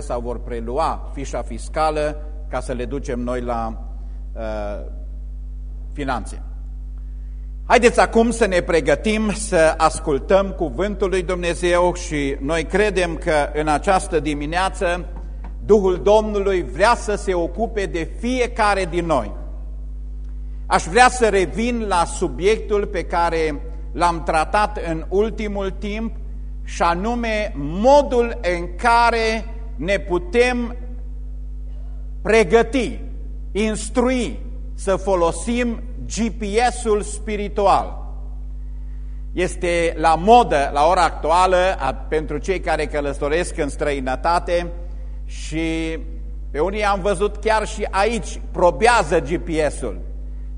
sau vor prelua fișa fiscală ca să le ducem noi la uh, finanțe. Haideți acum să ne pregătim să ascultăm cuvântul lui Dumnezeu și noi credem că în această dimineață Duhul Domnului vrea să se ocupe de fiecare din noi. Aș vrea să revin la subiectul pe care l-am tratat în ultimul timp și anume modul în care ne putem pregăti, instrui să folosim GPS-ul spiritual. Este la modă la ora actuală pentru cei care călătoresc în străinătate și pe unii am văzut chiar și aici probează GPS-ul.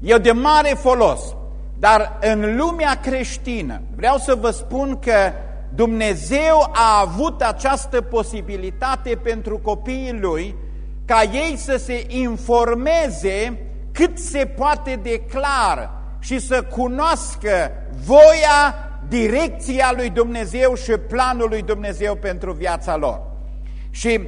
E de mare folos, dar în lumea creștină vreau să vă spun că Dumnezeu a avut această posibilitate pentru copiii Lui ca ei să se informeze cât se poate de clar și să cunoască voia, direcția lui Dumnezeu și planul lui Dumnezeu pentru viața lor. Și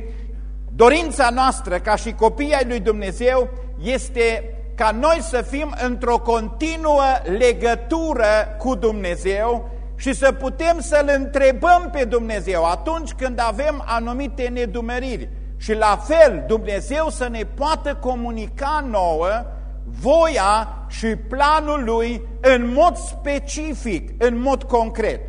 dorința noastră ca și copii ai lui Dumnezeu este ca noi să fim într-o continuă legătură cu Dumnezeu și să putem să-L întrebăm pe Dumnezeu atunci când avem anumite nedumeriri. Și la fel Dumnezeu să ne poată comunica nouă voia și planul Lui în mod specific, în mod concret.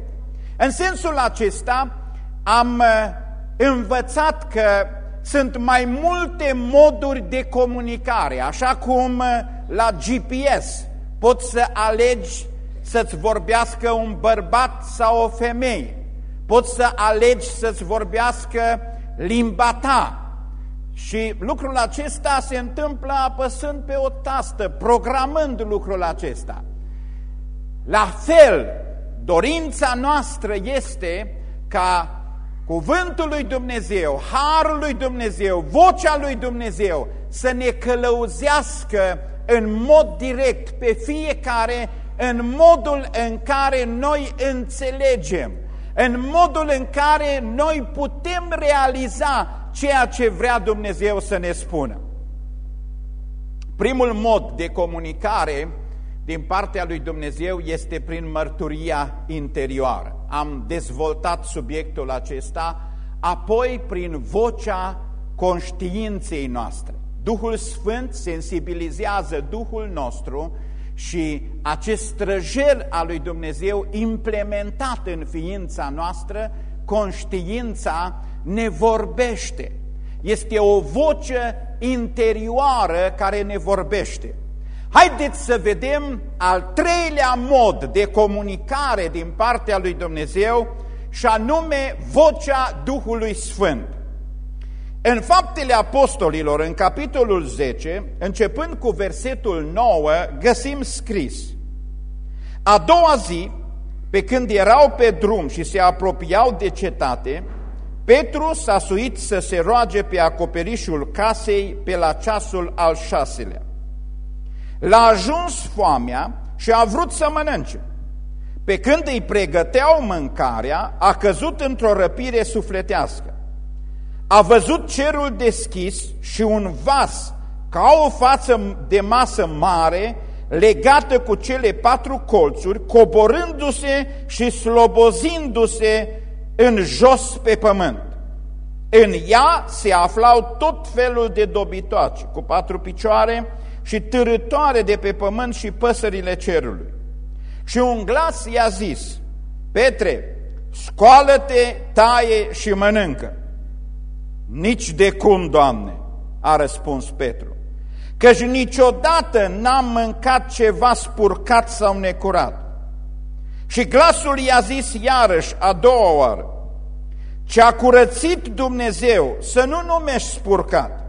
În sensul acesta am uh, învățat că sunt mai multe moduri de comunicare, așa cum uh, la GPS poți să alegi să-ți vorbească un bărbat sau o femeie. Poți să alegi să-ți vorbească limba ta. Și lucrul acesta se întâmplă apăsând pe o tastă, programând lucrul acesta. La fel, dorința noastră este ca cuvântul lui Dumnezeu, harul lui Dumnezeu, vocea lui Dumnezeu să ne călăuzească în mod direct pe fiecare în modul în care noi înțelegem, în modul în care noi putem realiza ceea ce vrea Dumnezeu să ne spună. Primul mod de comunicare din partea lui Dumnezeu este prin mărturia interioară. Am dezvoltat subiectul acesta, apoi prin vocea conștiinței noastre. Duhul Sfânt sensibilizează Duhul nostru și acest străjel al lui Dumnezeu implementat în ființa noastră, conștiința ne vorbește. Este o voce interioară care ne vorbește. Haideți să vedem al treilea mod de comunicare din partea lui Dumnezeu și anume vocea Duhului Sfânt. În Faptele Apostolilor, în capitolul 10, începând cu versetul 9, găsim scris A doua zi, pe când erau pe drum și se apropiau de cetate, Petru s-a suit să se roage pe acoperișul casei pe la ceasul al șaselea. L-a ajuns foamea și a vrut să mănânce. Pe când îi pregăteau mâncarea, a căzut într-o răpire sufletească a văzut cerul deschis și un vas ca o față de masă mare legată cu cele patru colțuri, coborându-se și slobozindu-se în jos pe pământ. În ea se aflau tot felul de dobitoace, cu patru picioare și târătoare de pe pământ și păsările cerului. Și un glas i-a zis, Petre, scoală-te, taie și mănâncă. Nici de cum, Doamne, a răspuns Petru, căci niciodată n-am mâncat ceva spurcat sau necurat. Și glasul i-a zis iarăși a doua oară, ce a curățit Dumnezeu să nu numești spurcat.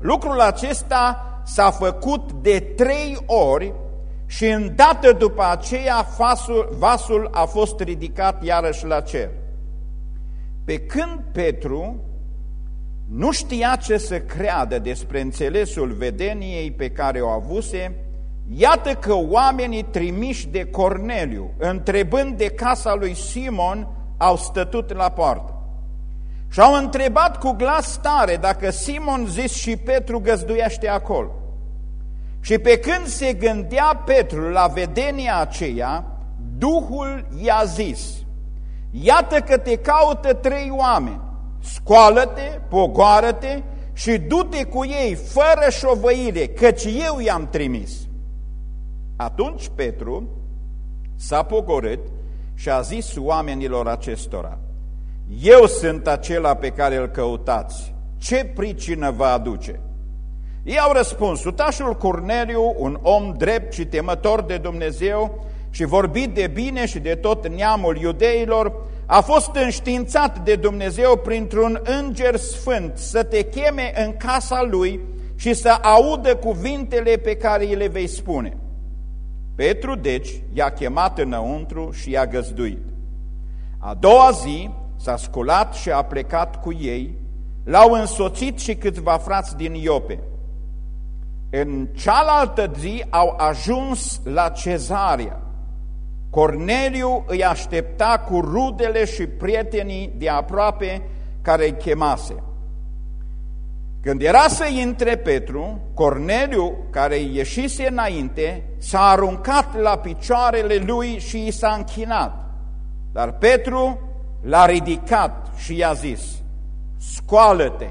Lucrul acesta s-a făcut de trei ori și îndată după aceea vasul, vasul a fost ridicat iarăși la cer. Pe când Petru nu știa ce să creadă despre înțelesul vedeniei pe care o avuse, iată că oamenii trimiși de Corneliu, întrebând de casa lui Simon, au stătut la poartă. Și au întrebat cu glas tare dacă Simon zis și Petru găzduiește acolo. Și pe când se gândea Petru la vedenia aceea, Duhul i-a zis, Iată că te caută trei oameni, scoală-te, pogoară-te și du-te cu ei fără șovăire, căci eu i-am trimis. Atunci Petru s-a pogorât și a zis oamenilor acestora, Eu sunt acela pe care îl căutați, ce pricină vă aduce? Ei au răspuns, sutașul Corneliu, un om drept și temător de Dumnezeu și vorbit de bine și de tot neamul iudeilor, a fost înștiințat de Dumnezeu printr-un înger sfânt să te cheme în casa lui și să audă cuvintele pe care îi le vei spune. Petru, deci, i-a chemat înăuntru și i-a găzduit. A doua zi s-a sculat și a plecat cu ei, l-au însoțit și câțiva frați din Iope. În cealaltă zi au ajuns la cezarea. Corneliu îi aștepta cu rudele și prietenii de aproape care îi chemase. Când era să intre Petru, Corneliu, care îi ieșise înainte, s-a aruncat la picioarele lui și i s-a închinat. Dar Petru l-a ridicat și i-a zis, scoală-te,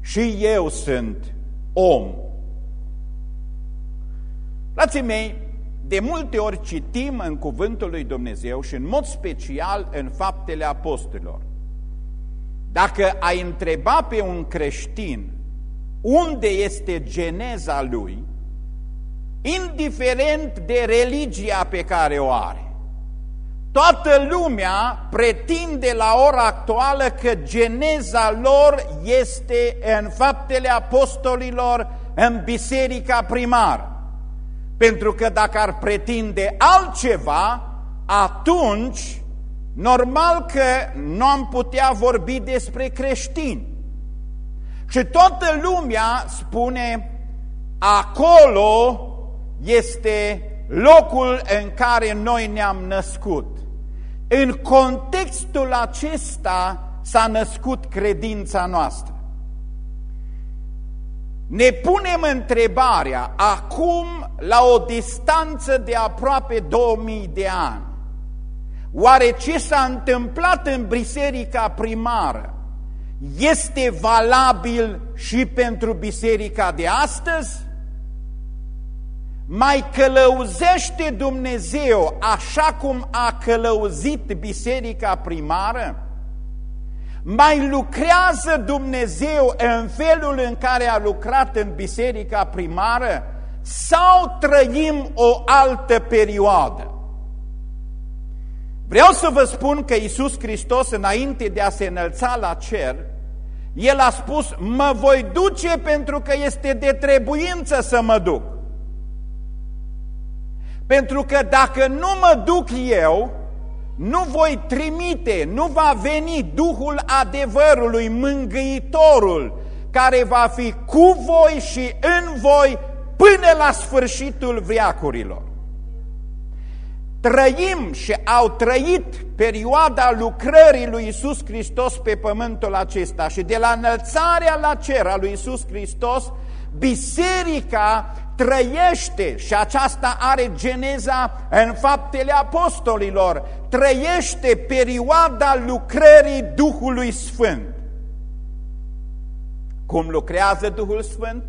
și eu sunt om. Frații mei, de multe ori citim în Cuvântul lui Dumnezeu și în mod special în Faptele Apostolilor. Dacă ai întreba pe un creștin unde este geneza lui, indiferent de religia pe care o are, toată lumea pretinde la ora actuală că geneza lor este în Faptele Apostolilor, în biserica primară. Pentru că dacă ar pretinde altceva, atunci normal că nu am putea vorbi despre creștini. Și toată lumea spune, acolo este locul în care noi ne-am născut. În contextul acesta s-a născut credința noastră. Ne punem întrebarea, acum, la o distanță de aproape 2000 de ani, oare ce s-a întâmplat în biserica primară este valabil și pentru biserica de astăzi? Mai călăuzește Dumnezeu așa cum a călăuzit biserica primară? Mai lucrează Dumnezeu în felul în care a lucrat în biserica primară sau trăim o altă perioadă? Vreau să vă spun că Iisus Hristos, înainte de a se înălța la cer, El a spus, mă voi duce pentru că este de trebuință să mă duc. Pentru că dacă nu mă duc eu, nu voi trimite, nu va veni Duhul adevărului, mângâitorul, care va fi cu voi și în voi până la sfârșitul viacurilor. Trăim și au trăit perioada lucrării lui Isus Hristos pe pământul acesta și de la înălțarea la cer a lui Isus Hristos, biserica trăiește și aceasta are geneza în faptele apostolilor, trăiește perioada lucrării Duhului Sfânt. Cum lucrează Duhul Sfânt?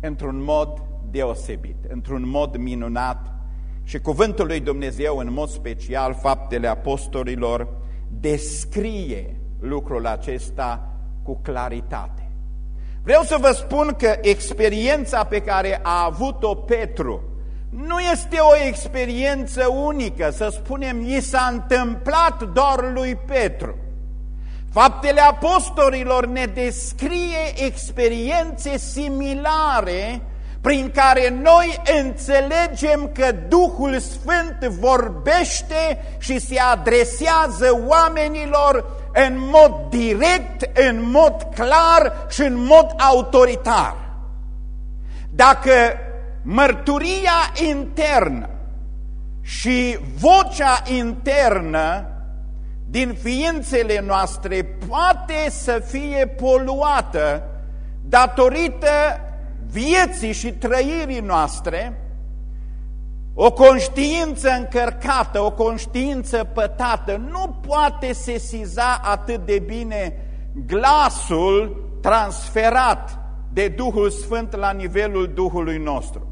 Într-un mod deosebit, într-un mod minunat și cuvântul lui Dumnezeu în mod special, faptele apostolilor, descrie lucrul acesta cu claritate. Vreau să vă spun că experiența pe care a avut-o Petru nu este o experiență unică, să spunem, i s-a întâmplat doar lui Petru. Faptele apostolilor ne descrie experiențe similare prin care noi înțelegem că Duhul Sfânt vorbește și se adresează oamenilor în mod direct, în mod clar și în mod autoritar. Dacă mărturia internă și vocea internă din ființele noastre poate să fie poluată datorită vieții și trăirii noastre, o conștiință încărcată, o conștiință pătată nu poate sesiza atât de bine glasul transferat de Duhul Sfânt la nivelul Duhului nostru.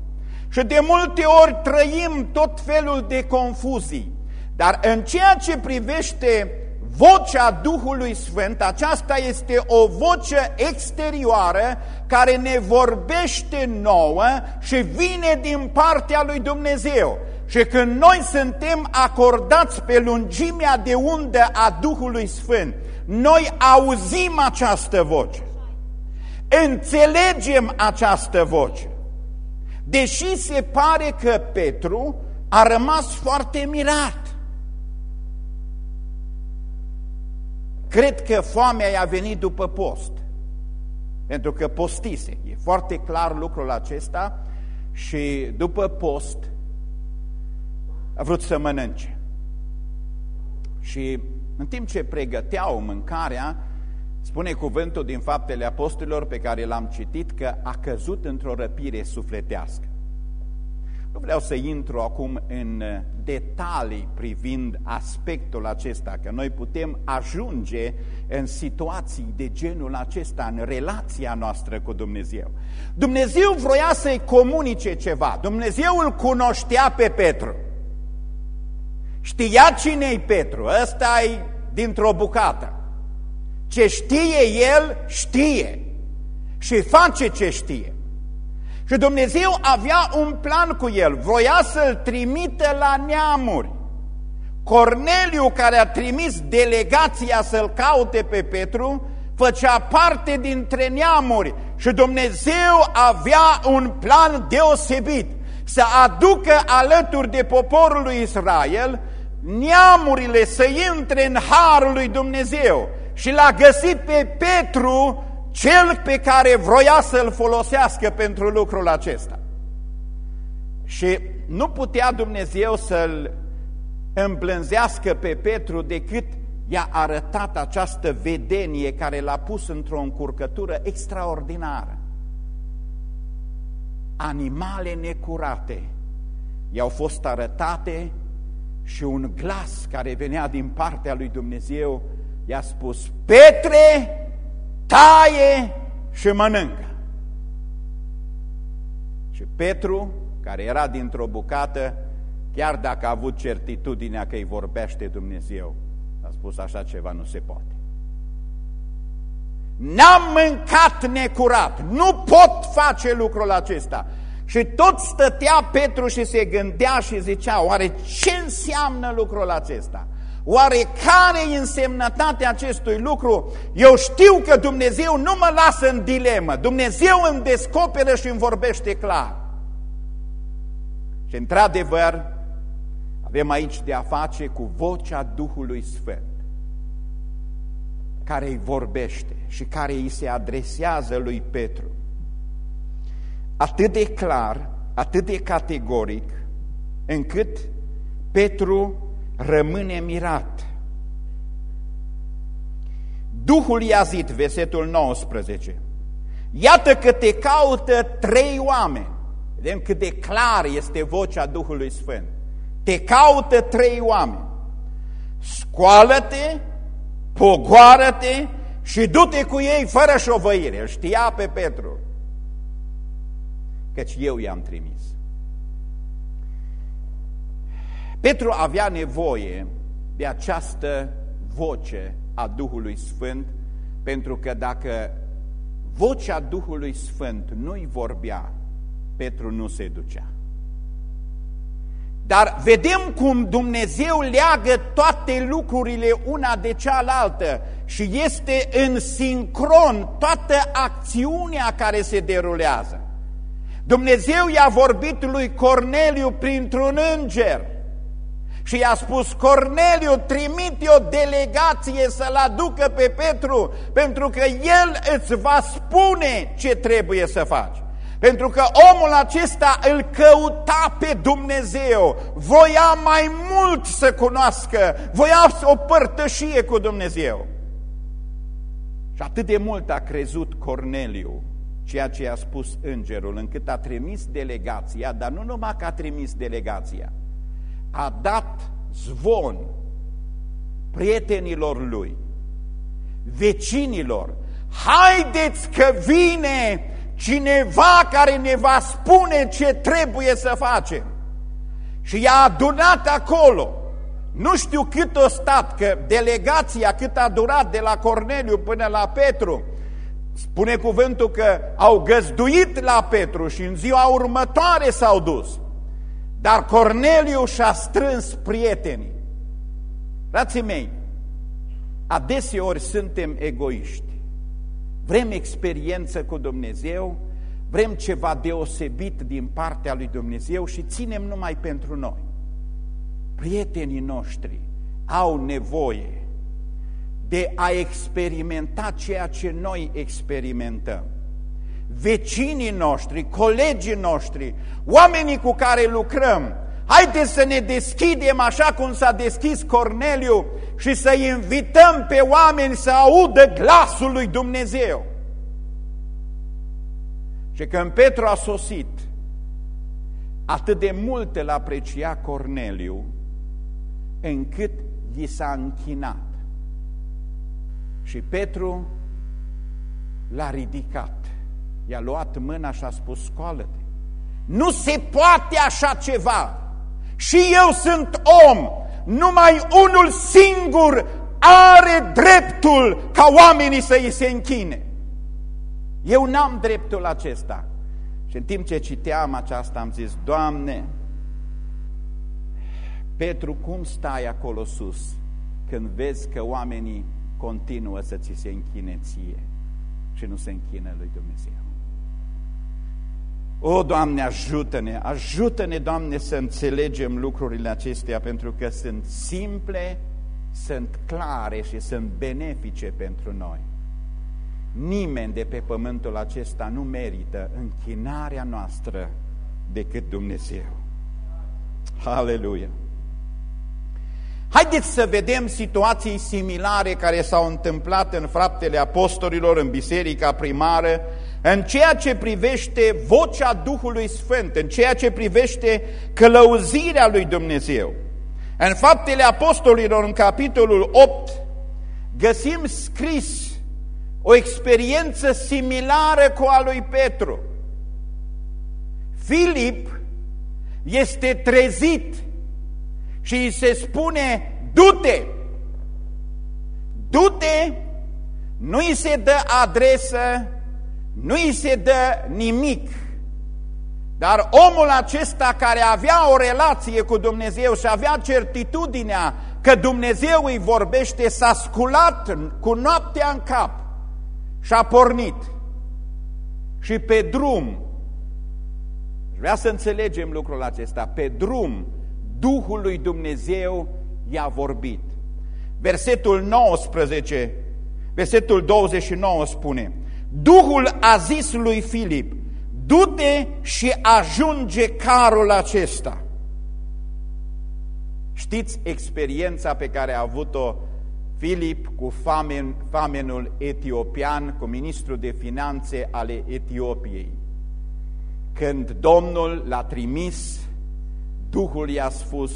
Și de multe ori trăim tot felul de confuzii, dar în ceea ce privește vocea Duhului Sfânt, aceasta este o voce exterioară care ne vorbește nouă și vine din partea lui Dumnezeu. Și când noi suntem acordați pe lungimea de undă a Duhului Sfânt, noi auzim această voce, înțelegem această voce. Deși se pare că Petru a rămas foarte mirat. Cred că foamea i-a venit după post, pentru că postise. E foarte clar lucrul acesta și după post a vrut să mănânce. Și în timp ce pregăteau mâncarea, spune cuvântul din faptele apostolilor pe care l-am citit că a căzut într-o răpire sufletească. Nu vreau să intru acum în detalii privind aspectul acesta, că noi putem ajunge în situații de genul acesta, în relația noastră cu Dumnezeu. Dumnezeu vroia să-i comunice ceva. Dumnezeu îl cunoștea pe Petru. Știa cine-i Petru, ăsta e dintr-o bucată. Ce știe el, știe și face ce știe. Și Dumnezeu avea un plan cu el, voia să-l trimită la neamuri. Corneliu, care a trimis delegația să-l caute pe Petru, făcea parte dintre neamuri. Și Dumnezeu avea un plan deosebit, să aducă alături de poporul lui Israel neamurile să intre în harul lui Dumnezeu. Și l-a găsit pe Petru cel pe care vroia să-l folosească pentru lucrul acesta. Și nu putea Dumnezeu să-l îmblânzească pe Petru decât i-a arătat această vedenie care l-a pus într-o încurcătură extraordinară. Animale necurate i-au fost arătate și un glas care venea din partea lui Dumnezeu i-a spus, Petre, taie și mănâncă. Și Petru, care era dintr-o bucată, chiar dacă a avut certitudinea că îi vorbește Dumnezeu, a spus așa ceva nu se poate. N-am mâncat necurat, nu pot face lucrul acesta. Și tot stătea Petru și se gândea și zicea, oare ce înseamnă lucrul acesta? Oare care e însemnătatea acestui lucru? Eu știu că Dumnezeu nu mă lasă în dilemă. Dumnezeu îmi descoperă și îmi vorbește clar. Și într-adevăr, avem aici de a face cu vocea Duhului Sfânt, care îi vorbește și care îi se adresează lui Petru. Atât de clar, atât de categoric, încât Petru rămâne mirat. Duhul i-a zis, versetul 19, Iată că te caută trei oameni. Vedem cât de clar este vocea Duhului Sfânt. Te caută trei oameni. Scoală-te, pogoară-te și du-te cu ei fără șovăire. Îl știa pe Petru. Căci eu i-am trimis. Petru avea nevoie de această voce a Duhului Sfânt, pentru că dacă vocea Duhului Sfânt nu-i vorbea, Petru nu se ducea. Dar vedem cum Dumnezeu leagă toate lucrurile una de cealaltă și este în sincron toată acțiunea care se derulează. Dumnezeu i-a vorbit lui Corneliu printr-un înger și i-a spus, Corneliu, trimite o delegație să-l aducă pe Petru, pentru că el îți va spune ce trebuie să faci. Pentru că omul acesta îl căuta pe Dumnezeu, voia mai mult să cunoască, voia o părtășie cu Dumnezeu. Și atât de mult a crezut Corneliu ceea ce a spus îngerul, încât a trimis delegația, dar nu numai că a trimis delegația, a dat zvon prietenilor lui, vecinilor, haideți că vine cineva care ne va spune ce trebuie să facem. Și i-a adunat acolo. Nu știu cât o stat, că delegația cât a durat de la Corneliu până la Petru, spune cuvântul că au găzduit la Petru și în ziua următoare s-au dus. Dar Corneliu și-a strâns prietenii. Frații mei, adeseori suntem egoiști. Vrem experiență cu Dumnezeu, vrem ceva deosebit din partea lui Dumnezeu și ținem numai pentru noi. Prietenii noștri au nevoie de a experimenta ceea ce noi experimentăm. Vecinii noștri, colegii noștri, oamenii cu care lucrăm, haideți să ne deschidem așa cum s-a deschis Corneliu și să invităm pe oameni să audă glasul lui Dumnezeu. Și când Petru a sosit, atât de mult îl aprecia Corneliu, încât i s-a închinat. Și Petru l-a ridicat, i-a luat mâna și a spus, scoală-te. Nu se poate așa ceva. Și eu sunt om, numai unul singur are dreptul ca oamenii să îi se închine. Eu n-am dreptul acesta. Și în timp ce citeam aceasta am zis, Doamne, Petru, cum stai acolo sus când vezi că oamenii continuă să ți se închine ție și nu se închină lui Dumnezeu? O, Doamne, ajută-ne, ajută-ne, Doamne, să înțelegem lucrurile acestea, pentru că sunt simple, sunt clare și sunt benefice pentru noi. Nimeni de pe pământul acesta nu merită închinarea noastră decât Dumnezeu. Aleluia! Haideți să vedem situații similare care s-au întâmplat în fraptele apostolilor, în biserica primară, în ceea ce privește vocea Duhului Sfânt, în ceea ce privește călăuzirea lui Dumnezeu. În faptele apostolilor, în capitolul 8, găsim scris o experiență similară cu a lui Petru. Filip este trezit și îi se spune, du-te! Du-te! Nu îi se dă adresă, nu îi se dă nimic. Dar omul acesta care avea o relație cu Dumnezeu și avea certitudinea că Dumnezeu îi vorbește, s-a sculat cu noaptea în cap și a pornit. Și pe drum, vrea să înțelegem lucrul acesta, pe drum Duhul lui Dumnezeu i-a vorbit. Versetul 19, versetul 29 spune, Duhul a zis lui Filip, du-te și ajunge carul acesta. Știți experiența pe care a avut-o Filip cu famen, famenul etiopian, cu ministrul de finanțe ale Etiopiei. Când Domnul l-a trimis, Duhul i-a spus,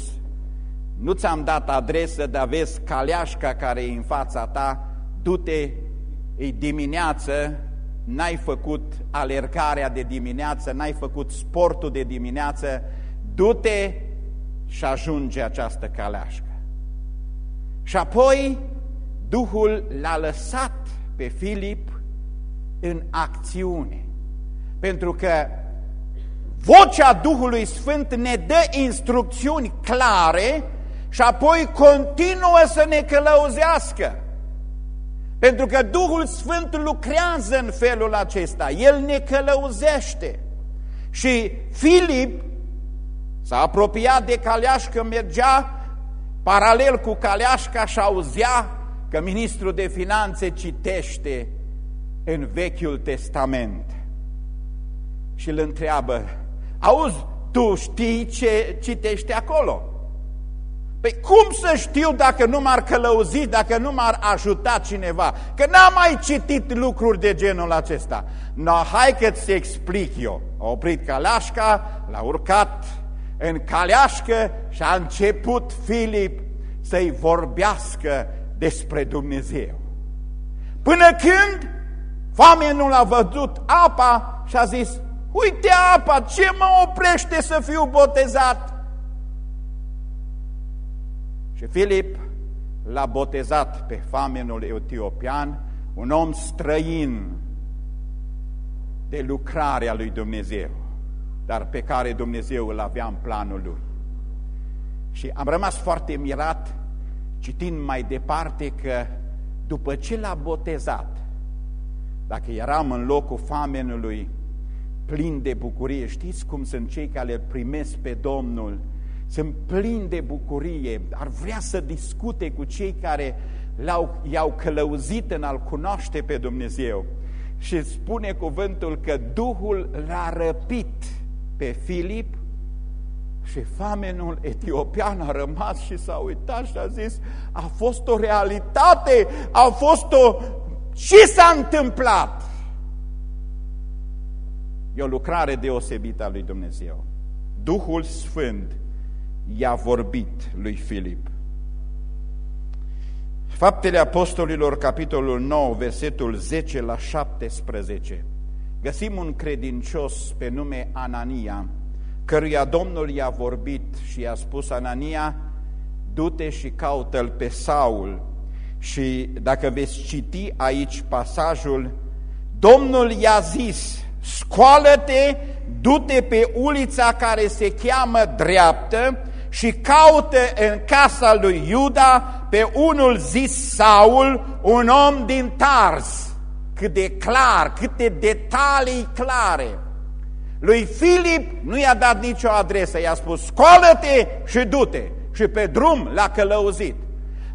nu ți-am dat adresă, dar vezi caleașca care e în fața ta, du-te, e dimineață, n-ai făcut alergarea de dimineață, n-ai făcut sportul de dimineață, du-te și ajunge această caleașcă. Și apoi Duhul l-a lăsat pe Filip în acțiune, pentru că vocea Duhului Sfânt ne dă instrucțiuni clare și apoi continuă să ne călăuzească. Pentru că Duhul Sfânt lucrează în felul acesta, El ne călăuzește. Și Filip s-a apropiat de caleașcă, mergea paralel cu caleașca și auzea că ministrul de finanțe citește în Vechiul Testament. și îl întreabă, auzi, tu știi ce citești acolo? Păi cum să știu dacă nu m-ar călăuzi, dacă nu m-ar ajuta cineva? Că n-am mai citit lucruri de genul acesta. No, hai că-ți explic eu. A oprit caleașca, l-a urcat în caleașcă și a început Filip să-i vorbească despre Dumnezeu. Până când nu a văzut apa și a zis, uite apa, ce mă oprește să fiu botezat? Și Filip l-a botezat pe famenul etiopian, un om străin de lucrarea lui Dumnezeu, dar pe care Dumnezeu îl avea în planul lui. Și am rămas foarte mirat citind mai departe că după ce l-a botezat, dacă eram în locul famenului plin de bucurie, știți cum sunt cei care îl primesc pe Domnul sunt plini de bucurie, ar vrea să discute cu cei care i-au călăuzit în a-L cunoaște pe Dumnezeu. Și spune cuvântul că Duhul l-a răpit pe Filip și famenul etiopian a rămas și s-a uitat și a zis, a fost o realitate, a fost o... Ce s-a întâmplat? E o lucrare deosebită a lui Dumnezeu. Duhul Sfânt i-a vorbit lui Filip. Faptele Apostolilor, capitolul 9, versetul 10 la 17. Găsim un credincios pe nume Anania, căruia Domnul i-a vorbit și i-a spus Anania, du-te și caută-l pe Saul. Și dacă veți citi aici pasajul, Domnul i-a zis, scoală-te, du-te pe ulița care se cheamă dreaptă și caută în casa lui Iuda pe unul zis Saul, un om din Tars. Cât de clar, câte detalii clare. Lui Filip nu i-a dat nicio adresă, i-a spus scoală-te și du-te. Și pe drum l-a călăuzit.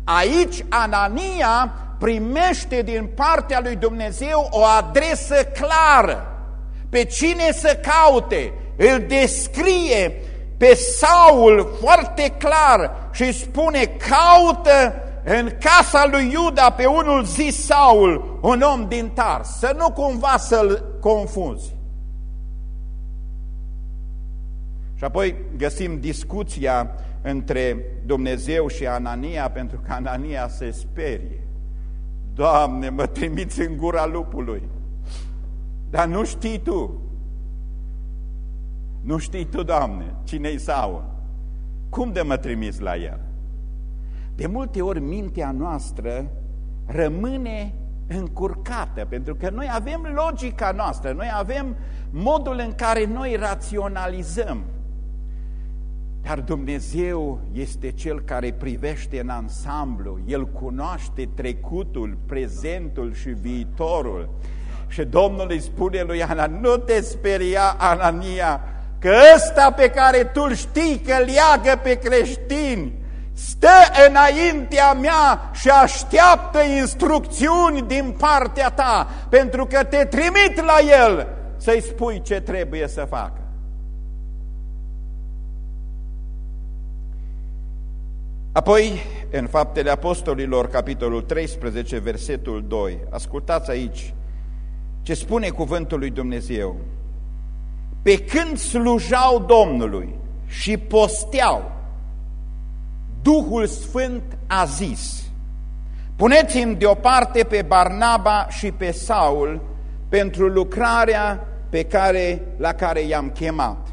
Aici Anania primește din partea lui Dumnezeu o adresă clară. Pe cine să caute, îl descrie pe Saul foarte clar și spune, caută în casa lui Iuda pe unul zis Saul, un om din Tars, să nu cumva să-l confunzi. Și apoi găsim discuția între Dumnezeu și Anania, pentru că Anania se sperie. Doamne, mă trimiți în gura lupului, dar nu știi Tu. Nu știi tu, Doamne, cine-i Saul? Cum de mă trimis la el? De multe ori mintea noastră rămâne încurcată, pentru că noi avem logica noastră, noi avem modul în care noi raționalizăm. Dar Dumnezeu este Cel care privește în ansamblu, El cunoaște trecutul, prezentul și viitorul. Și Domnul îi spune lui Ana, nu te speria, Anania, că ăsta pe care tu știi că leagă pe creștini, stă înaintea mea și așteaptă instrucțiuni din partea ta, pentru că te trimit la el să-i spui ce trebuie să facă. Apoi, în Faptele Apostolilor, capitolul 13, versetul 2, ascultați aici ce spune cuvântul lui Dumnezeu pe când slujau Domnului și posteau, Duhul Sfânt a zis, puneți-mi deoparte pe Barnaba și pe Saul pentru lucrarea pe care, la care i-am chemat.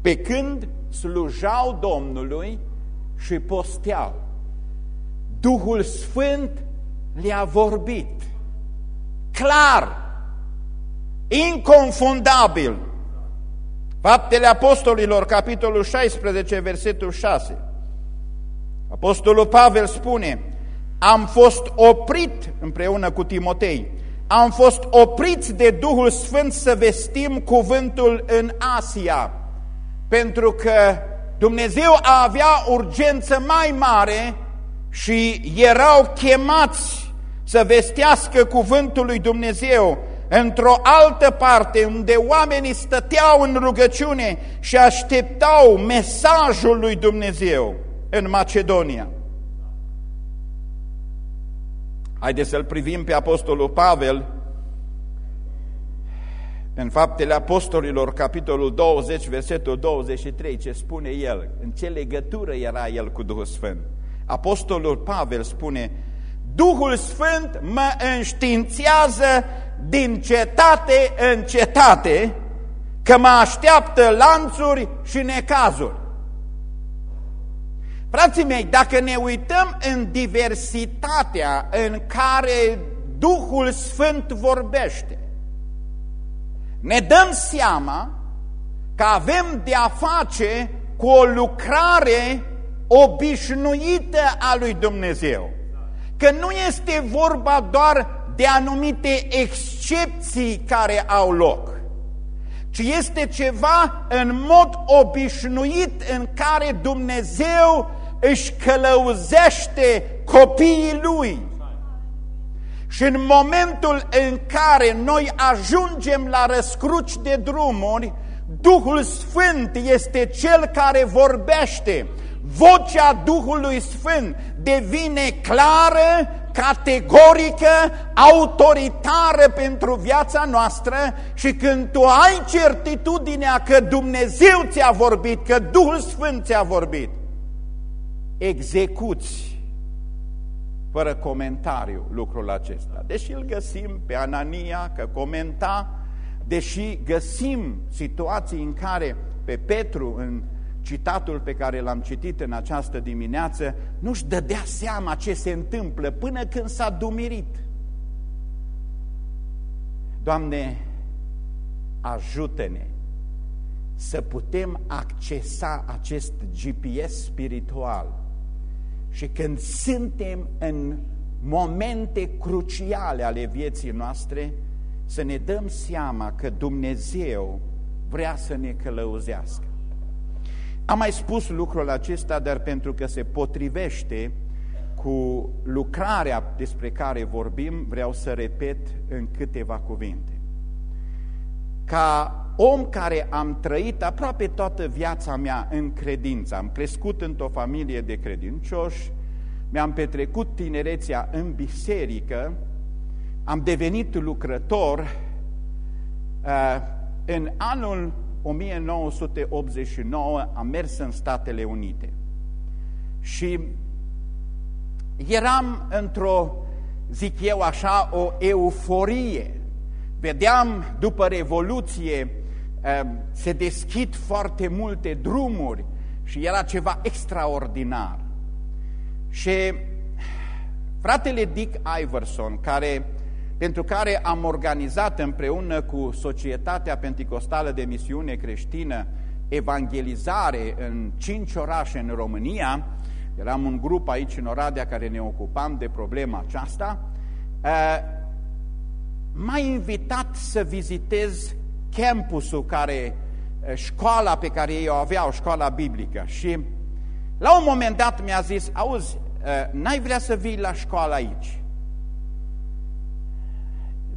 Pe când slujau Domnului și posteau, Duhul Sfânt le-a vorbit clar inconfundabil. Faptele Apostolilor, capitolul 16, versetul 6. Apostolul Pavel spune, am fost oprit împreună cu Timotei, am fost opriți de Duhul Sfânt să vestim cuvântul în Asia, pentru că Dumnezeu avea urgență mai mare și erau chemați să vestească cuvântul lui Dumnezeu într-o altă parte unde oamenii stăteau în rugăciune și așteptau mesajul lui Dumnezeu în Macedonia. Haideți să-l privim pe Apostolul Pavel în Faptele Apostolilor, capitolul 20, versetul 23, ce spune el, în ce legătură era el cu Duhul Sfânt. Apostolul Pavel spune, Duhul Sfânt mă înștiințează din cetate în cetate că mă așteaptă lanțuri și necazuri. Frații mei, dacă ne uităm în diversitatea în care Duhul Sfânt vorbește, ne dăm seama că avem de-a face cu o lucrare obișnuită a lui Dumnezeu. Că nu este vorba doar de anumite excepții care au loc, ci este ceva în mod obișnuit în care Dumnezeu își călăuzește copiii Lui. Și în momentul în care noi ajungem la răscruci de drumuri, Duhul Sfânt este Cel care vorbește. Vocea Duhului Sfânt devine clară, categorică, autoritară pentru viața noastră și când tu ai certitudinea că Dumnezeu ți-a vorbit, că Duhul Sfânt ți-a vorbit, execuți fără comentariu lucrul acesta. Deși îl găsim pe Anania că comenta, deși găsim situații în care pe Petru, în citatul pe care l-am citit în această dimineață, nu-și dădea seama ce se întâmplă până când s-a dumirit. Doamne, ajută-ne să putem accesa acest GPS spiritual și când suntem în momente cruciale ale vieții noastre, să ne dăm seama că Dumnezeu vrea să ne călăuzească. Am mai spus lucrul acesta, dar pentru că se potrivește cu lucrarea despre care vorbim, vreau să repet în câteva cuvinte. Ca om care am trăit aproape toată viața mea în credință, am crescut într-o familie de credincioși, mi-am petrecut tinerețea în biserică, am devenit lucrător uh, în anul 1989 am mers în Statele Unite și eram într-o, zic eu așa, o euforie. Vedeam după Revoluție Ehm, se deschid foarte multe drumuri și era ceva extraordinar. Și fratele Dick Iverson, care, pentru care am organizat împreună cu Societatea Pentecostală de Misiune Creștină evangelizare în cinci orașe în România, eram un grup aici în Oradea care ne ocupam de problema aceasta, ehm, m-a invitat să vizitez campusul care, eh, școala pe care ei o aveau, școala biblică. Și la un moment dat mi-a zis, auzi, eh, n-ai vrea să vii la școală aici?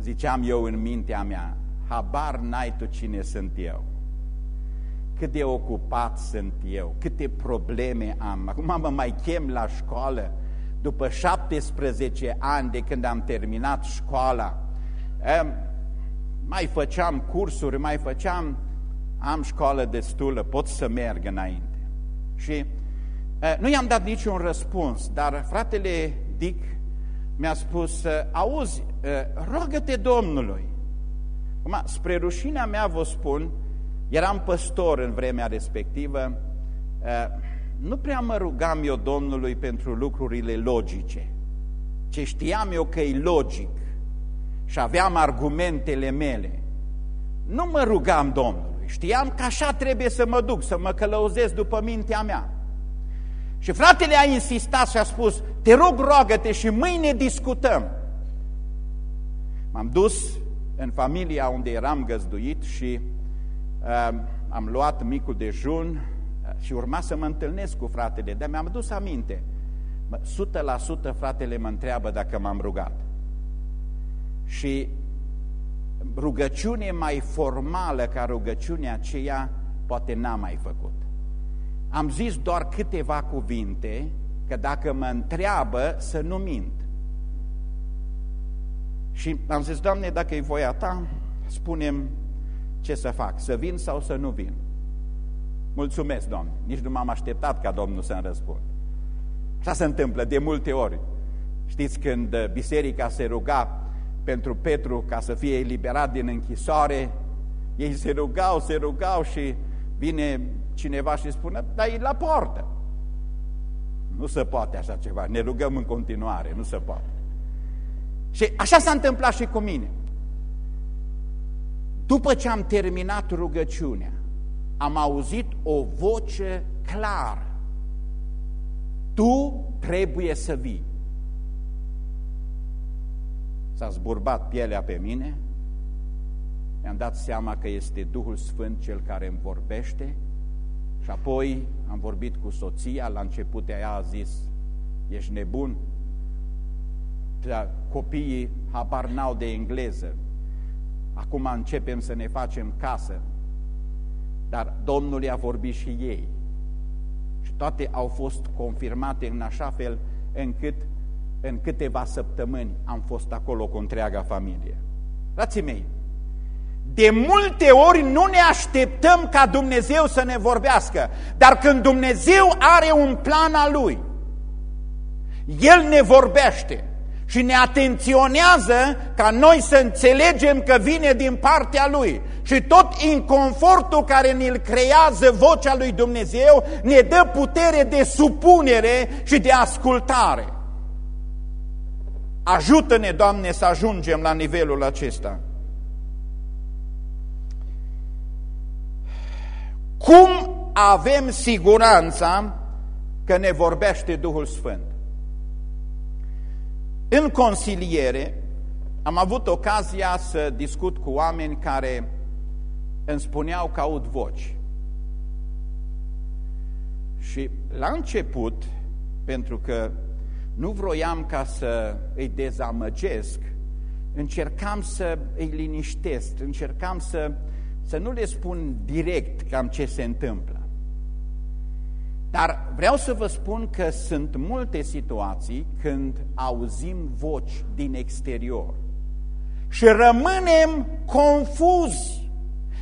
Ziceam eu în mintea mea, habar n-ai tu cine sunt eu. Cât de ocupat sunt eu, câte probleme am. Acum mă mai chem la școală după 17 ani de când am terminat școala mai făceam cursuri, mai făceam, am școală destulă, pot să merg înainte. Și uh, nu i-am dat niciun răspuns, dar fratele Dick mi-a spus, uh, auzi, uh, rogă-te Domnului. Acum, spre rușinea mea vă spun, eram păstor în vremea respectivă, nu prea mă rugam eu Domnului pentru lucrurile logice, ce știam eu că e logic și aveam argumentele mele, nu mă rugam Domnului, știam că așa trebuie să mă duc, să mă călăuzesc după mintea mea. Și fratele a insistat și a spus, te rog, roagă-te și mâine discutăm. M-am dus în familia unde eram găzduit și uh, am luat micul dejun uh, și urma să mă întâlnesc cu fratele, dar mi-am dus aminte. 100% fratele mă întreabă dacă m-am rugat. Și rugăciune mai formală ca rugăciunea aceea poate n-am mai făcut. Am zis doar câteva cuvinte, că dacă mă întreabă să nu mint. Și am zis, Doamne, dacă e voia Ta, spunem ce să fac, să vin sau să nu vin. Mulțumesc, Doamne, nici nu m-am așteptat ca Domnul să-mi răspund. Așa se întâmplă de multe ori. Știți, când biserica se ruga pentru Petru ca să fie eliberat din închisoare, ei se rugau, se rugau și vine cineva și spune, dar e la poartă. Nu se poate așa ceva, ne rugăm în continuare, nu se poate. Și așa s-a întâmplat și cu mine. După ce am terminat rugăciunea, am auzit o voce clară. Tu trebuie să vii. S-a zburbat pielea pe mine, mi-am dat seama că este Duhul Sfânt cel care îmi vorbește și apoi am vorbit cu soția, la început ea a zis, ești nebun? Copiii habar n-au de engleză, acum începem să ne facem casă, dar Domnul i-a vorbit și ei. Și toate au fost confirmate în așa fel încât în câteva săptămâni am fost acolo cu întreaga familie. Frații mei, de multe ori nu ne așteptăm ca Dumnezeu să ne vorbească, dar când Dumnezeu are un plan al Lui, El ne vorbește și ne atenționează ca noi să înțelegem că vine din partea Lui. Și tot inconfortul care ne-l creează vocea lui Dumnezeu ne dă putere de supunere și de ascultare. Ajută-ne, Doamne, să ajungem la nivelul acesta. Cum avem siguranța că ne vorbește Duhul Sfânt? În consiliere am avut ocazia să discut cu oameni care îmi spuneau că aud voci. Și la început, pentru că nu vroiam ca să îi dezamăgesc, încercam să îi liniștesc, încercam să, să nu le spun direct cam ce se întâmplă. Dar vreau să vă spun că sunt multe situații când auzim voci din exterior și rămânem confuzi,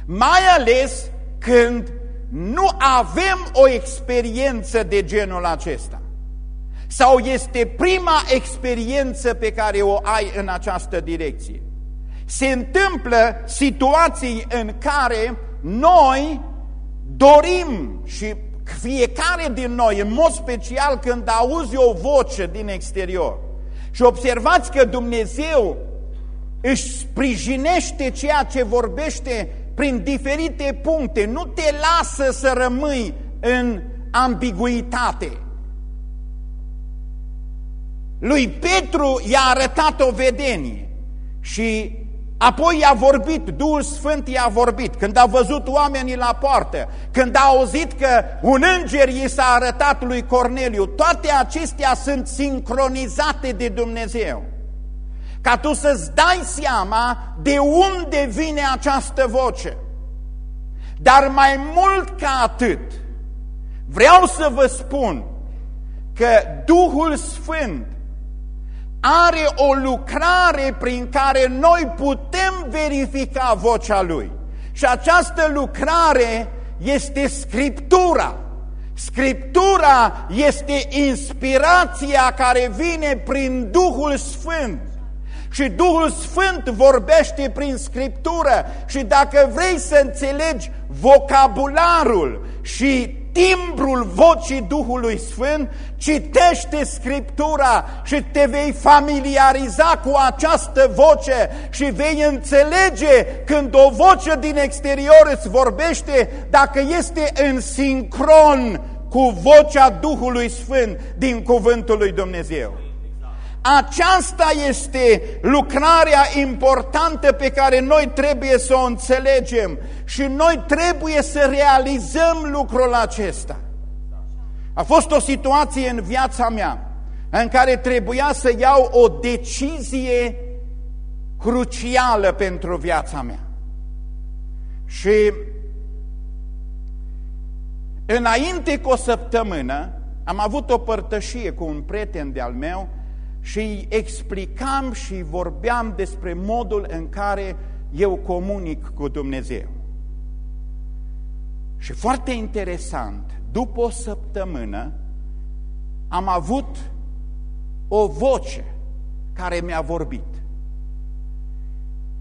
mai ales când nu avem o experiență de genul acesta. Sau este prima experiență pe care o ai în această direcție. Se întâmplă situații în care noi dorim și fiecare din noi, în mod special când auzi o voce din exterior și observați că Dumnezeu își sprijinește ceea ce vorbește prin diferite puncte, nu te lasă să rămâi în ambiguitate. Lui Petru i-a arătat o vedenie și Apoi i-a vorbit, Duhul Sfânt i-a vorbit, când a văzut oamenii la poartă, când a auzit că un înger i s-a arătat lui Corneliu, toate acestea sunt sincronizate de Dumnezeu. Ca tu să-ți dai seama de unde vine această voce. Dar mai mult ca atât, vreau să vă spun că Duhul Sfânt are o lucrare prin care noi putem verifica vocea Lui. Și această lucrare este Scriptura. Scriptura este inspirația care vine prin Duhul Sfânt. Și Duhul Sfânt vorbește prin Scriptură și dacă vrei să înțelegi vocabularul și timbrul vocii Duhului Sfânt, citește Scriptura și te vei familiariza cu această voce și vei înțelege când o voce din exterior îți vorbește dacă este în sincron cu vocea Duhului Sfânt din Cuvântul lui Dumnezeu. Aceasta este lucrarea importantă pe care noi trebuie să o înțelegem și noi trebuie să realizăm lucrul acesta. A fost o situație în viața mea în care trebuia să iau o decizie crucială pentru viața mea. Și înainte cu o săptămână am avut o părtășie cu un prieten de-al meu și îi explicam și vorbeam despre modul în care eu comunic cu Dumnezeu. Și foarte interesant, după o săptămână am avut o voce care mi-a vorbit.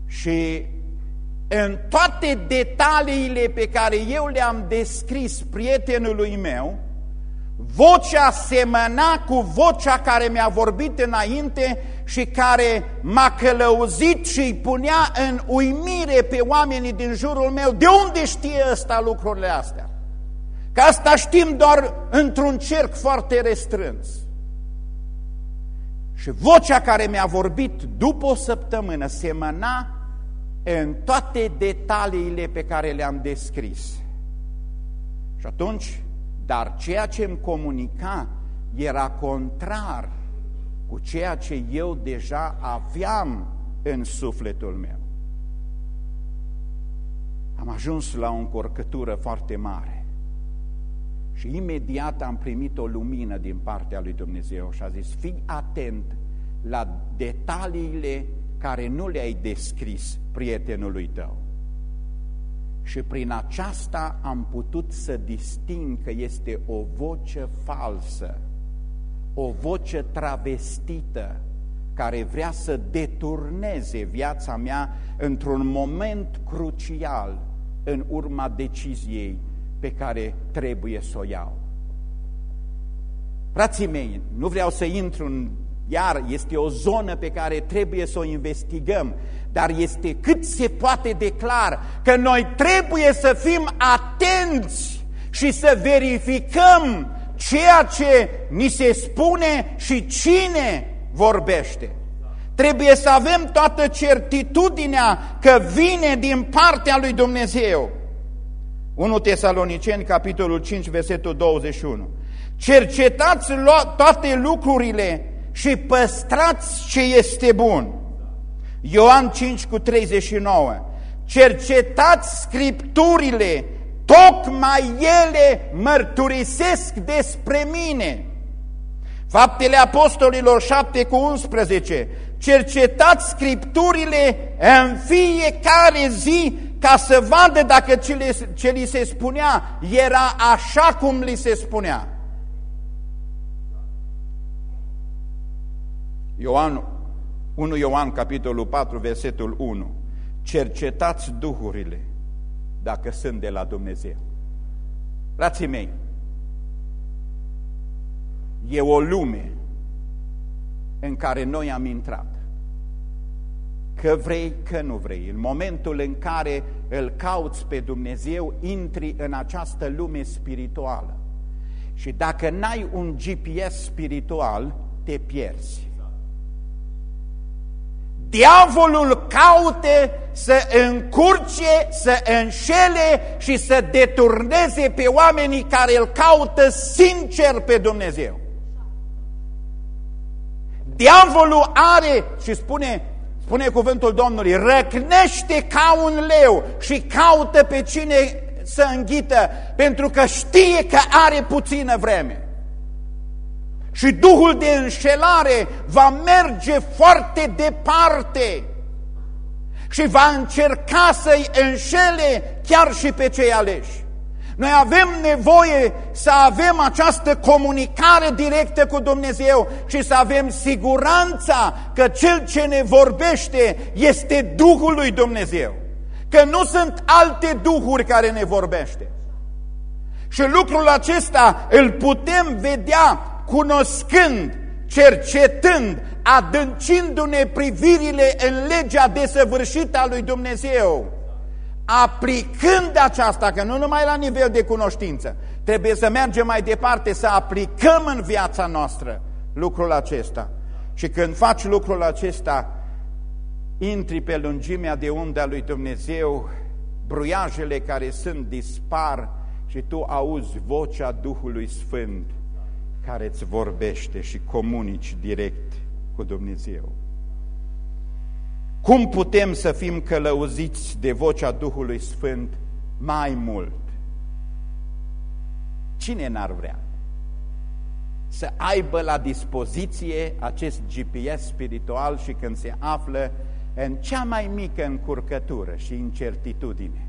Și în toate detaliile pe care eu le-am descris prietenului meu, vocea semăna cu vocea care mi-a vorbit înainte și care m-a călăuzit și îi punea în uimire pe oamenii din jurul meu. De unde știe ăsta lucrurile astea? Că asta știm doar într-un cerc foarte restrâns. Și vocea care mi-a vorbit după o săptămână semăna în toate detaliile pe care le-am descris. Și atunci, dar ceea ce îmi comunica era contrar cu ceea ce eu deja aveam în sufletul meu. Am ajuns la o încurcătură foarte mare și imediat am primit o lumină din partea lui Dumnezeu și a zis, fii atent la detaliile care nu le-ai descris prietenului tău. Și prin aceasta am putut să disting că este o voce falsă, o voce travestită, care vrea să deturneze viața mea într-un moment crucial în urma deciziei pe care trebuie să o iau. Frații mei, nu vreau să intru în iar este o zonă pe care trebuie să o investigăm, dar este cât se poate declar că noi trebuie să fim atenți și să verificăm ceea ce ni se spune și cine vorbește. Trebuie să avem toată certitudinea că vine din partea lui Dumnezeu. 1 Tesaloniceni, capitolul 5, versetul 21. Cercetați toate lucrurile și păstrați ce este bun. Ioan 5 cu 39. Cercetați scripturile, tocmai ele mărturisesc despre mine. Faptele Apostolilor 7 cu 11. Cercetați scripturile în fiecare zi ca să vadă dacă ce, le, ce li se spunea era așa cum li se spunea. Ioan, 1 Ioan, capitolul 4, versetul 1. Cercetați duhurile dacă sunt de la Dumnezeu. Frații mei, e o lume în care noi am intrat. Că vrei, că nu vrei. În momentul în care îl cauți pe Dumnezeu, intri în această lume spirituală. Și dacă n-ai un GPS spiritual, te pierzi. Diavolul caute să încurce, să înșele și să deturneze pe oamenii care îl caută sincer pe Dumnezeu. Diavolul are, și spune, spune cuvântul Domnului, răcnește ca un leu și caută pe cine să înghită, pentru că știe că are puțină vreme. Și Duhul de înșelare va merge foarte departe și va încerca să-i înșele chiar și pe cei aleși. Noi avem nevoie să avem această comunicare directă cu Dumnezeu și să avem siguranța că Cel ce ne vorbește este Duhul lui Dumnezeu. Că nu sunt alte duhuri care ne vorbește. Și lucrul acesta îl putem vedea cunoscând, cercetând, adâncindu-ne privirile în legea desăvârșită a lui Dumnezeu, aplicând aceasta, că nu numai la nivel de cunoștință, trebuie să mergem mai departe, să aplicăm în viața noastră lucrul acesta. Și când faci lucrul acesta, intri pe lungimea de undă a lui Dumnezeu, bruiajele care sunt dispar și tu auzi vocea Duhului Sfânt care îți vorbește și comunici direct cu Dumnezeu. Cum putem să fim călăuziți de vocea Duhului Sfânt mai mult? Cine n-ar vrea? Să aibă la dispoziție acest GPS spiritual și când se află în cea mai mică încurcătură și incertitudine,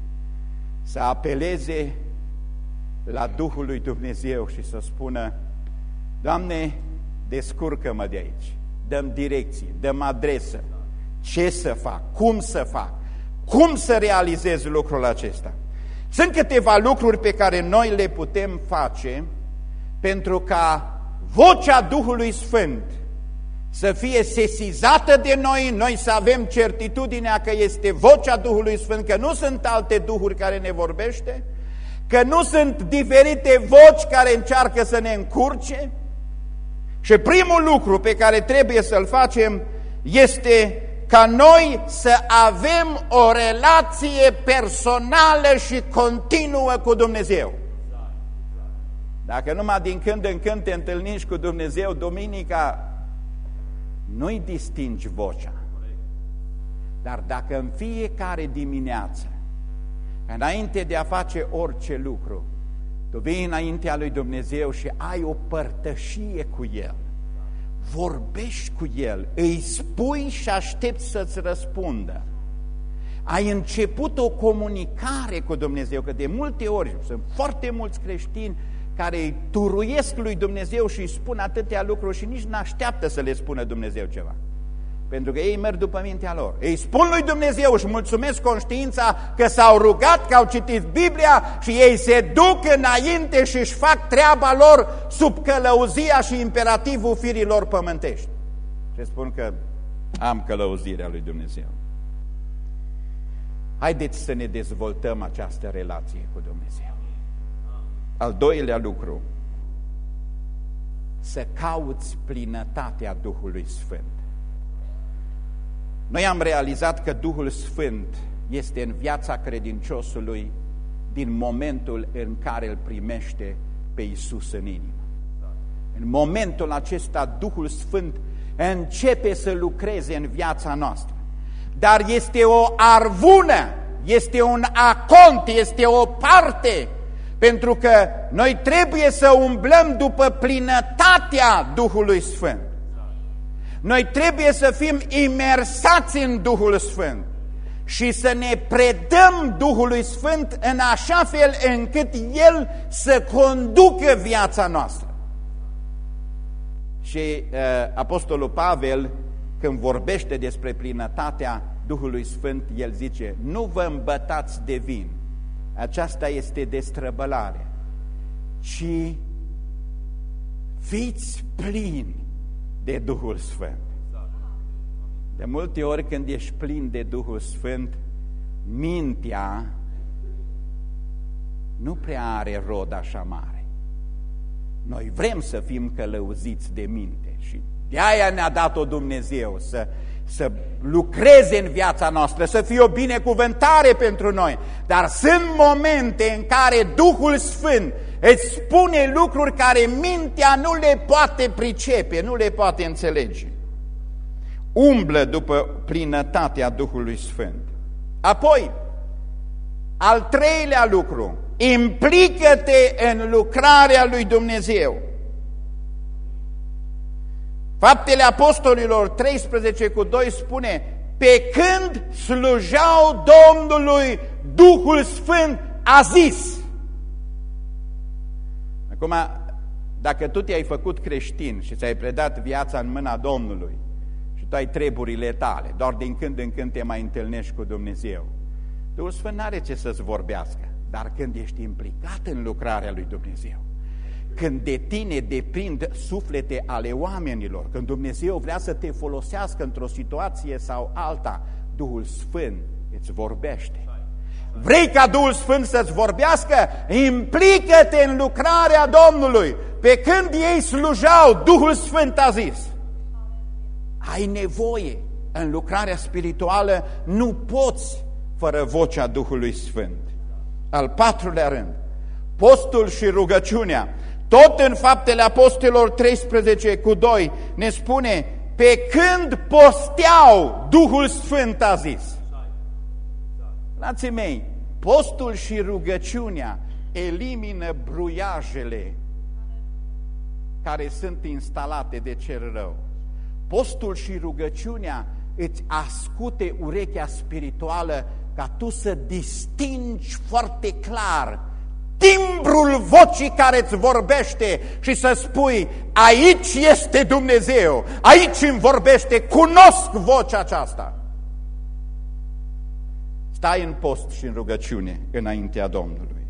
să apeleze la Duhul lui Dumnezeu și să spună, Doamne, descurcă-mă de aici, dăm direcție, dăm adresă, ce să fac, cum să fac, cum să realizez lucrul acesta. Sunt câteva lucruri pe care noi le putem face pentru ca vocea Duhului Sfânt să fie sesizată de noi, noi să avem certitudinea că este vocea Duhului Sfânt, că nu sunt alte duhuri care ne vorbește, că nu sunt diferite voci care încearcă să ne încurce. Și primul lucru pe care trebuie să-l facem este ca noi să avem o relație personală și continuă cu Dumnezeu. Dacă numai din când în când te întâlnești cu Dumnezeu, duminica, nu-i distingi vocea. Dar dacă în fiecare dimineață, înainte de a face orice lucru, tu vii înaintea lui Dumnezeu și ai o părtășie cu El, vorbești cu El, îi spui și aștepți să-ți răspundă. Ai început o comunicare cu Dumnezeu, că de multe ori sunt foarte mulți creștini care îi turuiesc lui Dumnezeu și îi spun atâtea lucruri și nici n-așteaptă să le spună Dumnezeu ceva. Pentru că ei merg după mintea lor. Ei spun lui Dumnezeu și mulțumesc conștiința că s-au rugat, că au citit Biblia și ei se duc înainte și își fac treaba lor sub călăuzia și imperativul firilor pământești. Și spun că am călăuzirea lui Dumnezeu. Haideți să ne dezvoltăm această relație cu Dumnezeu. Al doilea lucru, să cauți plinătatea Duhului Sfânt. Noi am realizat că Duhul Sfânt este în viața credinciosului din momentul în care îl primește pe Isus în inimă. În momentul acesta Duhul Sfânt începe să lucreze în viața noastră. Dar este o arvună, este un acont, este o parte, pentru că noi trebuie să umblăm după plinătatea Duhului Sfânt. Noi trebuie să fim imersați în Duhul Sfânt și să ne predăm Duhului Sfânt în așa fel încât El să conducă viața noastră. Și uh, Apostolul Pavel, când vorbește despre plinătatea Duhului Sfânt, el zice, nu vă îmbătați de vin, aceasta este destrăbălare, ci fiți plini de Duhul Sfânt. De multe ori când ești plin de Duhul Sfânt, mintea nu prea are rod așa mare. Noi vrem să fim călăuziți de minte și de aia ne-a dat-o Dumnezeu să, să lucreze în viața noastră, să fie o binecuvântare pentru noi. Dar sunt momente în care Duhul Sfânt îți spune lucruri care mintea nu le poate pricepe, nu le poate înțelege. Umblă după plinătatea Duhului Sfânt. Apoi, al treilea lucru, implică-te în lucrarea lui Dumnezeu. Faptele Apostolilor 13 cu 2 spune, pe când slujau Domnului, Duhul Sfânt a zis, Acum, dacă tu te-ai făcut creștin și ți-ai predat viața în mâna Domnului și tu ai treburile tale, doar din când în când te mai întâlnești cu Dumnezeu, Duhul Sfânt n-are ce să-ți vorbească, dar când ești implicat în lucrarea lui Dumnezeu, când de tine depind suflete ale oamenilor, când Dumnezeu vrea să te folosească într-o situație sau alta, Duhul Sfânt îți vorbește. Vrei ca Duhul Sfânt să-ți vorbească? Implică-te în lucrarea Domnului. Pe când ei slujau, Duhul Sfânt a zis. Ai nevoie în lucrarea spirituală, nu poți fără vocea Duhului Sfânt. Al patrulea rând, postul și rugăciunea. Tot în faptele apostolilor 13 cu 2 ne spune pe când posteau, Duhul Sfânt a zis. Frații mei, postul și rugăciunea elimină bruiajele care sunt instalate de cer rău. Postul și rugăciunea îți ascute urechea spirituală ca tu să distingi foarte clar timbrul vocii care îți vorbește și să spui, aici este Dumnezeu, aici îmi vorbește, cunosc vocea aceasta. Stai în post și în rugăciune înaintea Domnului.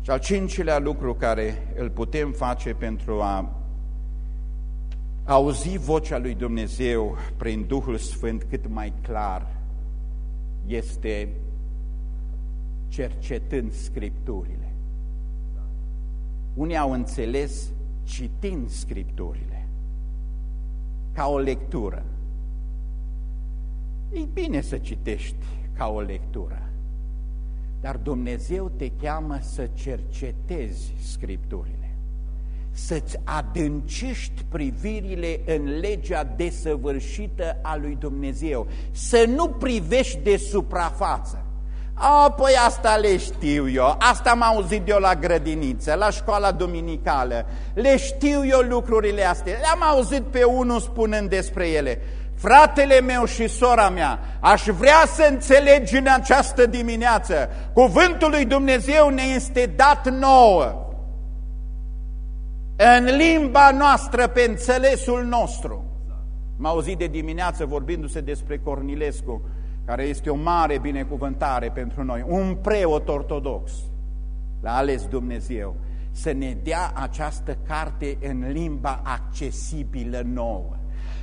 Și al cincilea lucru care îl putem face pentru a auzi vocea lui Dumnezeu prin Duhul Sfânt cât mai clar este cercetând Scripturile. Unii au înțeles citind Scripturile, ca o lectură. E bine să citești ca o lectură, dar Dumnezeu te cheamă să cercetezi Scripturile, să-ți adâncești privirile în legea desăvârșită a lui Dumnezeu, să nu privești de suprafață, a, păi asta le știu eu, asta am auzit eu la grădiniță, la școala duminicală, le știu eu lucrurile astea, le-am auzit pe unul spunând despre ele. Fratele meu și sora mea, aș vrea să înțelegi în această dimineață, cuvântul lui Dumnezeu ne este dat nouă, în limba noastră, pe înțelesul nostru. M-am auzit de dimineață vorbindu-se despre Cornilescu, care este o mare binecuvântare pentru noi, un preot ortodox, l-a ales Dumnezeu, să ne dea această carte în limba accesibilă nouă,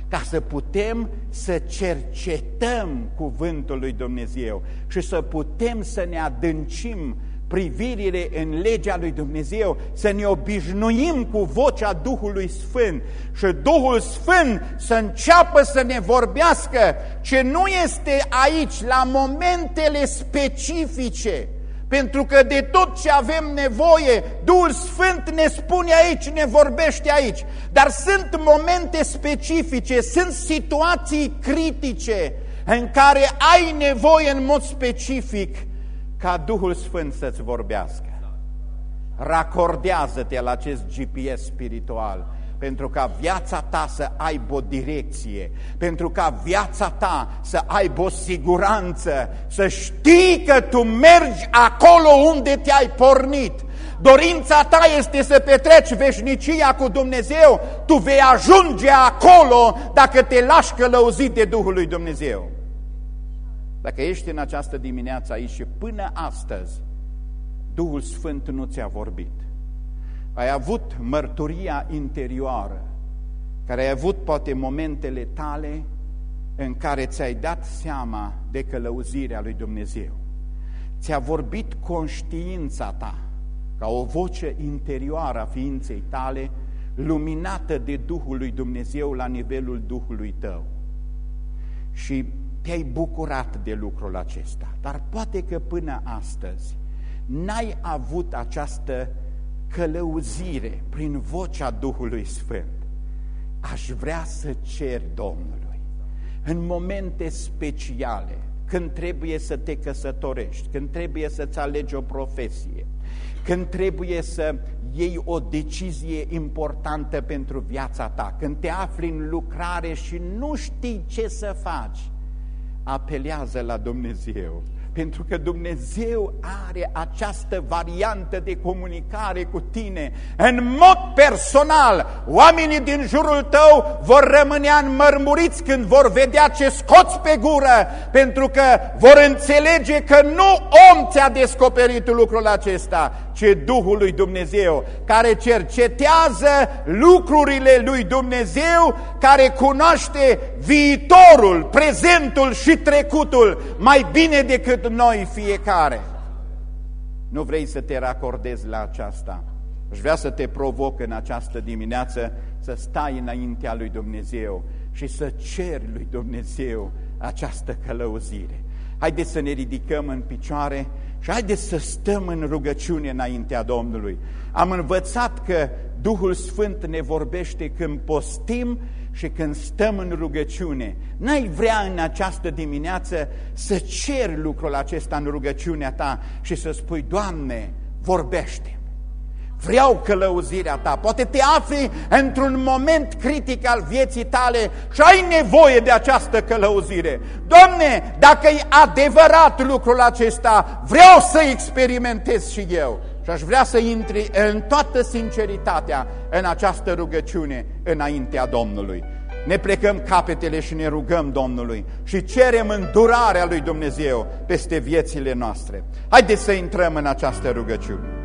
ca să putem să cercetăm cuvântul lui Dumnezeu și să putem să ne adâncim privirile în legea lui Dumnezeu, să ne obișnuim cu vocea Duhului Sfânt și Duhul Sfânt să înceapă să ne vorbească ce nu este aici, la momentele specifice, pentru că de tot ce avem nevoie, Duhul Sfânt ne spune aici, ne vorbește aici. Dar sunt momente specifice, sunt situații critice în care ai nevoie în mod specific ca Duhul Sfânt să-ți vorbească. Racordează-te la acest GPS spiritual pentru ca viața ta să aibă o direcție, pentru ca viața ta să aibă o siguranță, să știi că tu mergi acolo unde te-ai pornit. Dorința ta este să petreci veșnicia cu Dumnezeu, tu vei ajunge acolo dacă te lași călăuzit de Duhul lui Dumnezeu. Dacă ești în această dimineață aici și până astăzi Duhul Sfânt nu ți-a vorbit, ai avut mărturia interioară, care ai avut poate momentele tale în care ți-ai dat seama de călăuzirea lui Dumnezeu. Ți-a vorbit conștiința ta ca o voce interioară a ființei tale, luminată de Duhul lui Dumnezeu la nivelul Duhului tău. Și te-ai bucurat de lucrul acesta, dar poate că până astăzi n-ai avut această călăuzire prin vocea Duhului Sfânt. Aș vrea să cer Domnului în momente speciale, când trebuie să te căsătorești, când trebuie să-ți alegi o profesie, când trebuie să iei o decizie importantă pentru viața ta, când te afli în lucrare și nu știi ce să faci, apelează la Dumnezeu pentru că Dumnezeu are această variantă de comunicare cu tine. În mod personal, oamenii din jurul tău vor rămâne înmărmuriți când vor vedea ce scoți pe gură, pentru că vor înțelege că nu om ți-a descoperit lucrul acesta, ci Duhul lui Dumnezeu, care cercetează lucrurile lui Dumnezeu, care cunoaște viitorul, prezentul și trecutul mai bine decât noi fiecare. Nu vrei să te racordezi la aceasta. Aș vrea să te provoc în această dimineață să stai înaintea lui Dumnezeu și să ceri lui Dumnezeu această călăuzire. Haideți să ne ridicăm în picioare și haideți să stăm în rugăciune înaintea Domnului. Am învățat că Duhul Sfânt ne vorbește când postim și când stăm în rugăciune, n-ai vrea în această dimineață să ceri lucrul acesta în rugăciunea ta și să spui, Doamne, vorbește Vreau călăuzirea ta. Poate te afli într-un moment critic al vieții tale și ai nevoie de această călăuzire. Doamne, dacă e adevărat lucrul acesta, vreau să experimentez și eu. Și aș vrea să intri în toată sinceritatea în această rugăciune înaintea Domnului. Ne plecăm capetele și ne rugăm Domnului și cerem îndurarea lui Dumnezeu peste viețile noastre. Haideți să intrăm în această rugăciune.